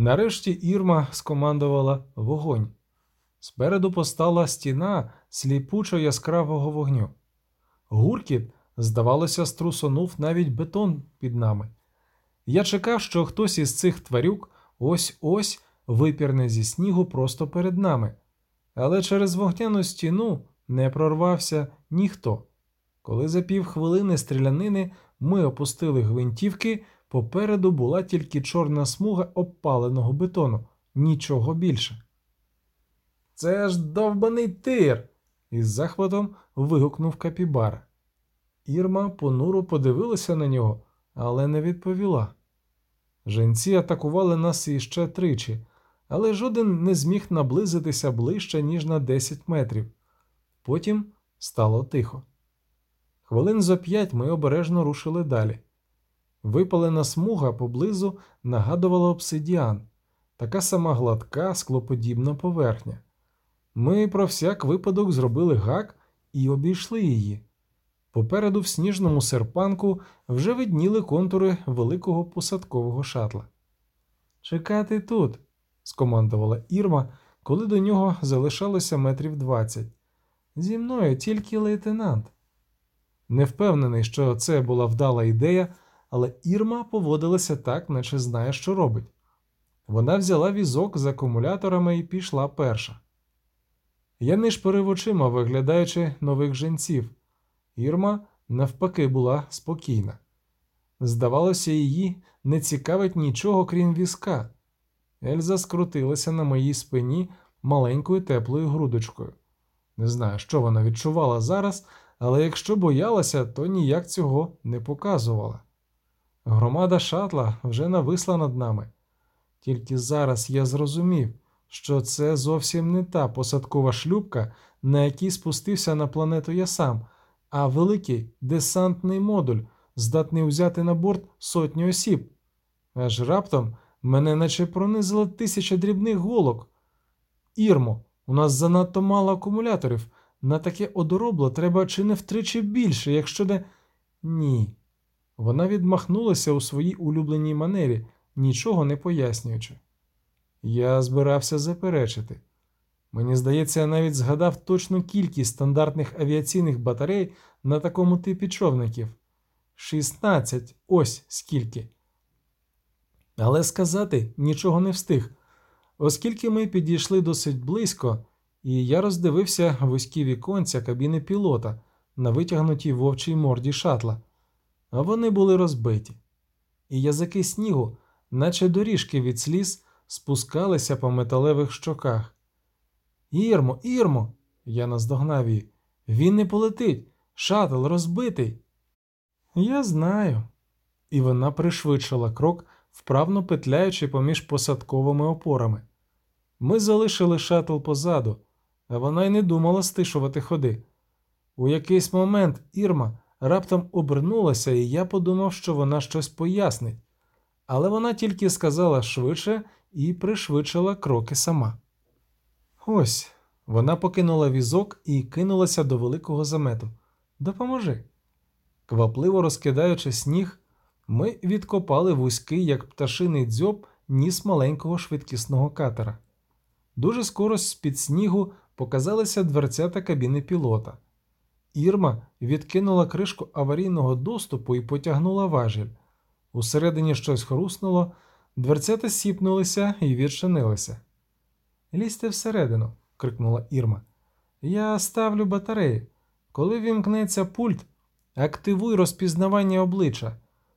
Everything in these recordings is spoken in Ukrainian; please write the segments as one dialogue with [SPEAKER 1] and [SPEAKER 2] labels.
[SPEAKER 1] Нарешті Ірма скомандувала вогонь. Спереду постала стіна сліпучо яскравого вогню. Гуркіт, здавалося, струсонув навіть бетон під нами. Я чекав, що хтось із цих тварюк ось ось випірне зі снігу просто перед нами, але через вогняну стіну не прорвався ніхто. Коли за півхвилини стрілянини ми опустили гвинтівки, попереду була тільки чорна смуга обпаленого бетону, нічого більше. Це ж довбаний тир. із захватом вигукнув капібар. Ірма понуро подивилася на нього, але не відповіла. Женці атакували нас іще тричі, але жоден не зміг наблизитися ближче, ніж на 10 метрів. Потім стало тихо. Хвилин за п'ять ми обережно рушили далі. Випалена смуга поблизу нагадувала обсидіан, така сама гладка, склоподібна поверхня. Ми про всяк випадок зробили гак і обійшли її. Попереду в сніжному серпанку вже видніли контури великого посадкового шатла. Чекати тут, скомандувала Ірма, коли до нього залишалося метрів двадцять. Зі мною тільки лейтенант. Не впевнений, що це була вдала ідея, але Ірма поводилася так, наче знає, що робить. Вона взяла візок з акумуляторами і пішла перша. Я нишпорив очима, виглядаючи нових женців. Ірма, навпаки, була спокійна. Здавалося, її не цікавить нічого, крім візка. Ельза скрутилася на моїй спині маленькою теплою грудочкою. Не знаю, що вона відчувала зараз, але якщо боялася, то ніяк цього не показувала. Громада шатла вже нависла над нами. Тільки зараз я зрозумів, що це зовсім не та посадкова шлюбка, на якій спустився на планету я сам, а великий десантний модуль, здатний взяти на борт сотню осіб. Аж раптом мене наче пронизило тисяча дрібних голок. Ірмо, у нас занадто мало акумуляторів. На таке одоробло треба чи не втричі більше, якщо не. Ні. Вона відмахнулася у своїй улюбленій манері, нічого не пояснюючи. Я збирався заперечити. Мені здається, я навіть згадав точну кількість стандартних авіаційних батарей на такому типі човників 16, ось скільки. Але сказати нічого не встиг, оскільки ми підійшли досить близько, і я роздивився вузькі віконця кабіни пілота на витягнутій вовчій морді шатла, а вони були розбиті, і язики снігу, наче доріжки від сліз, спускалися по металевих щоках. Ірмо, Ірмо, я наздогнав її. Він не полетить, шатл розбитий. Я знаю. І вона пришвидшила крок, вправно петляючи поміж посадковими опорами. Ми залишили шатл позаду, а вона й не думала стишувати ходи. У якийсь момент Ірма раптом обернулася, і я подумав, що вона щось пояснить, але вона тільки сказала швидше і пришвидшила кроки сама. Ось вона покинула візок і кинулася до великого замету. Допоможи. Квапливо розкидаючи сніг, ми відкопали вузький, як пташиний дзьоб, ніс маленького швидкісного катера. Дуже скоро з під снігу показалися дверцята кабіни пілота. Ірма відкинула кришку аварійного доступу і потягнула важіль. Усередині щось хруснуло, дверцята сіпнулися і відчинилися. Лізьте всередину, крикнула Ірма. Я ставлю батареї. Коли вімкнеться пульт, активуй розпізнавання обличчя.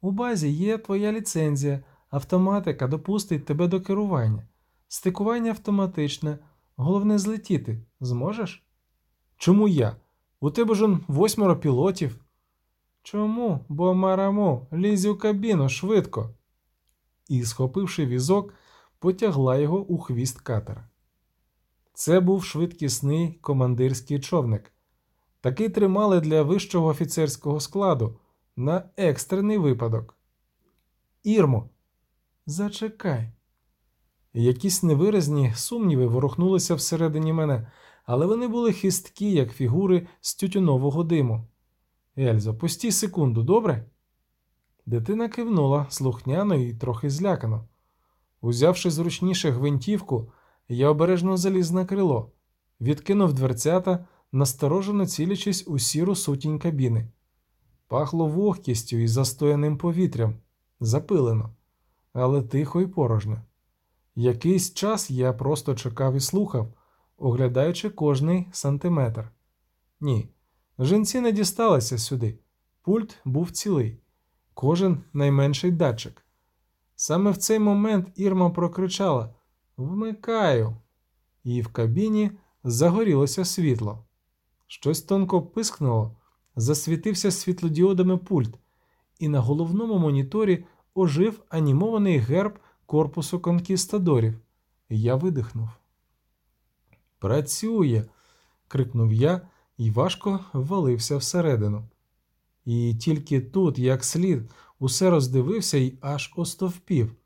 [SPEAKER 1] У базі є твоя ліцензія, автоматика допустить тебе до керування. Стикування автоматичне, головне злетіти. Зможеш? Чому я? У тебе ж он восьмеро пілотів. Чому? Бо мараму, лізь у кабіну швидко. І, схопивши візок, потягла його у хвіст катера. Це був швидкісний командирський човник. Такий тримали для вищого офіцерського складу на екстрений випадок. Ірмо, зачекай. Якісь невиразні сумніви ворухнулися всередині мене, але вони були хисткі, як фігури з тютюнового диму. Ельзо, пусті секунду, добре? Дитина кивнула слухняно і трохи злякано. Узявши зручніше гвинтівку, я обережно заліз на крило, відкинув дверцята, насторожено цілячись у сіру сутінь кабіни. Пахло вогкістю і застояним повітрям, запилено, але тихо і порожньо. Якийсь час я просто чекав і слухав, оглядаючи кожний сантиметр. Ні, жінці не дісталися сюди. Пульт був цілий, кожен найменший датчик. Саме в цей момент Ірма прокричала Вмикаю, і в кабіні загорілося світло. Щось тонко пискнуло, засвітився світлодіодами пульт, і на головному моніторі ожив анімований герб корпусу конкістадорів. Я видихнув. Працює. крикнув я і важко ввалився всередину. І тільки тут, як слід, усе роздивився і аж остовпів,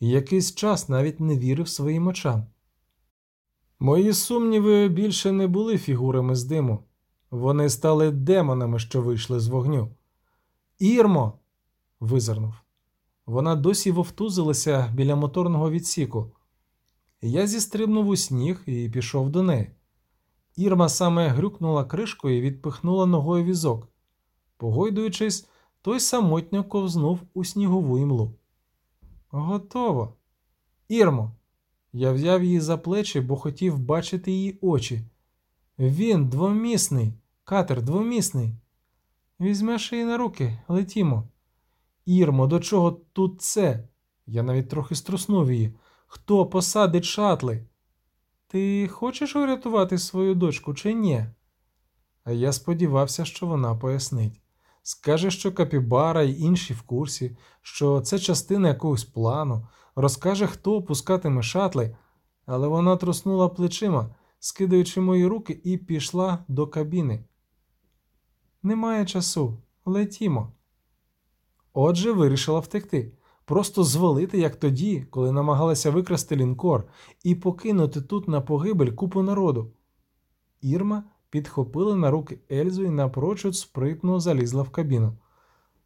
[SPEAKER 1] і якийсь час навіть не вірив своїм очам. Мої сумніви більше не були фігурами з диму, вони стали демонами, що вийшли з вогню. Ірмо. визирнув. Вона досі вовтузилася біля моторного відсіку. Я зістрибнув у сніг і пішов до неї. Ірма саме грюкнула кришкою і відпихнула ногою візок. Погойдуючись, той самотньо ковзнув у снігову імлу. Готово. Ірмо. Я взяв її за плечі, бо хотів бачити її очі. Він двомісний, катер двомісний. Візьмеш її на руки, летімо. Ірмо, до чого тут це? Я навіть трохи струснув її. Хто посадить шатли? Ти хочеш урятувати свою дочку чи ні? А я сподівався, що вона пояснить. Скаже, що Капібара й інші в курсі, що це частина якогось плану, розкаже, хто опускатиме шатли, але вона труснула плечима, скидаючи мої руки, і пішла до кабіни. Немає часу, летімо. Отже, вирішила втекти, просто звалити, як тоді, коли намагалася викрасти лінкор, і покинути тут на погибель купу народу. Ірма підхопила на руки Ельзу і напрочуд спритно залізла в кабіну.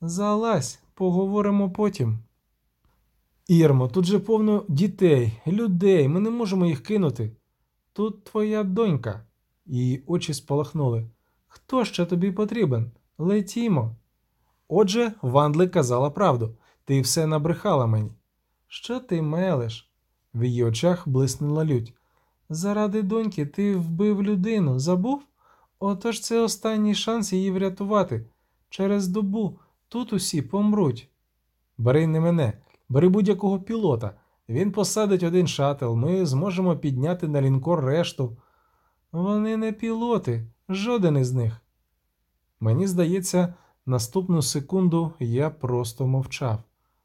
[SPEAKER 1] Залазь, поговоримо потім. Ірмо, тут же повно дітей, людей, ми не можемо їх кинути. Тут твоя донька. Її очі спалахнули. Хто ще тобі потрібен? Летімо. Отже, Вандли казала правду, ти все набрехала мені. Що ти мелеш? В її очах блиснула лють. Заради доньки ти вбив людину, забув? Отож це останній шанс її врятувати. Через добу тут усі помруть. Бери не мене, бери будь-якого пілота. Він посадить один шатл, ми зможемо підняти на лінкор решту. Вони не пілоти, жоден із них. Мені здається, наступну секунду я просто мовчав,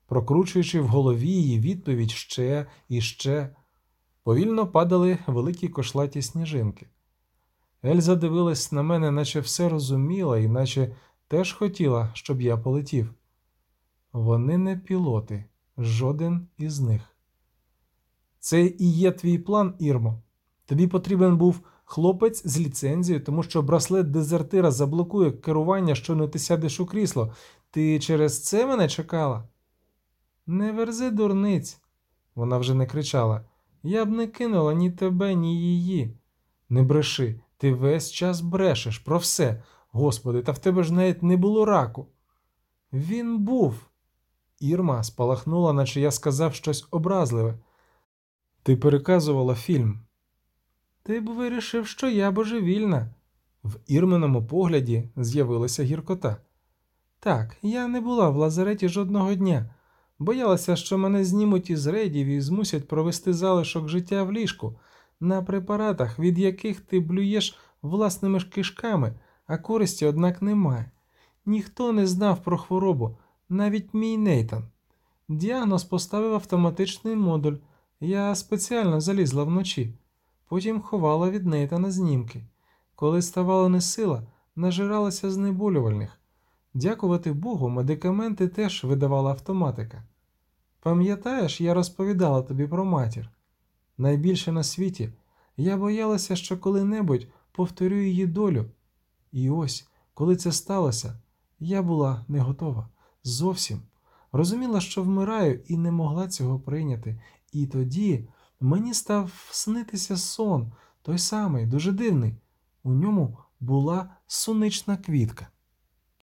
[SPEAKER 1] прокручуючи в голові її відповідь ще і ще. Повільно падали великі кошлаті сніжинки. Ельза дивилась на мене, наче все розуміла, і наче теж хотіла, щоб я полетів. Вони не пілоти, жоден із них. Це і є твій план, Ірмо. Тобі потрібен був хлопець з ліцензією, тому що браслет дезертира заблокує керування, щойно ти сядеш у крісло. Ти через це мене чекала? Не верзи дурниць, вона вже не кричала. Я б не кинула ні тебе, ні її. Не бреши, ти весь час брешеш про все. Господи, та в тебе ж навіть не було раку. Він був. Ірма спалахнула, наче я сказав щось образливе. Ти переказувала фільм. Ти б вирішив, що я божевільна. В Ірминому погляді з'явилася гіркота. Так, я не була в лазареті жодного дня. Боялася, що мене знімуть із рейдів і змусять провести залишок життя в ліжку на препаратах, від яких ти блюєш власними ж кишками, а користі, однак, немає. Ніхто не знав про хворобу, навіть мій Нейтан. Діагноз поставив автоматичний модуль. Я спеціально залізла вночі, потім ховала від Нейтана знімки. Коли ставала несила, нажиралася знеболювальних. Дякувати Богу, медикаменти теж видавала автоматика. Пам'ятаєш, я розповідала тобі про матір. Найбільше на світі я боялася, що коли-небудь повторю її долю. І ось, коли це сталося, я була не готова. Зовсім. Розуміла, що вмираю, і не могла цього прийняти. І тоді мені став снитися сон, той самий, дуже дивний. У ньому була сунична квітка.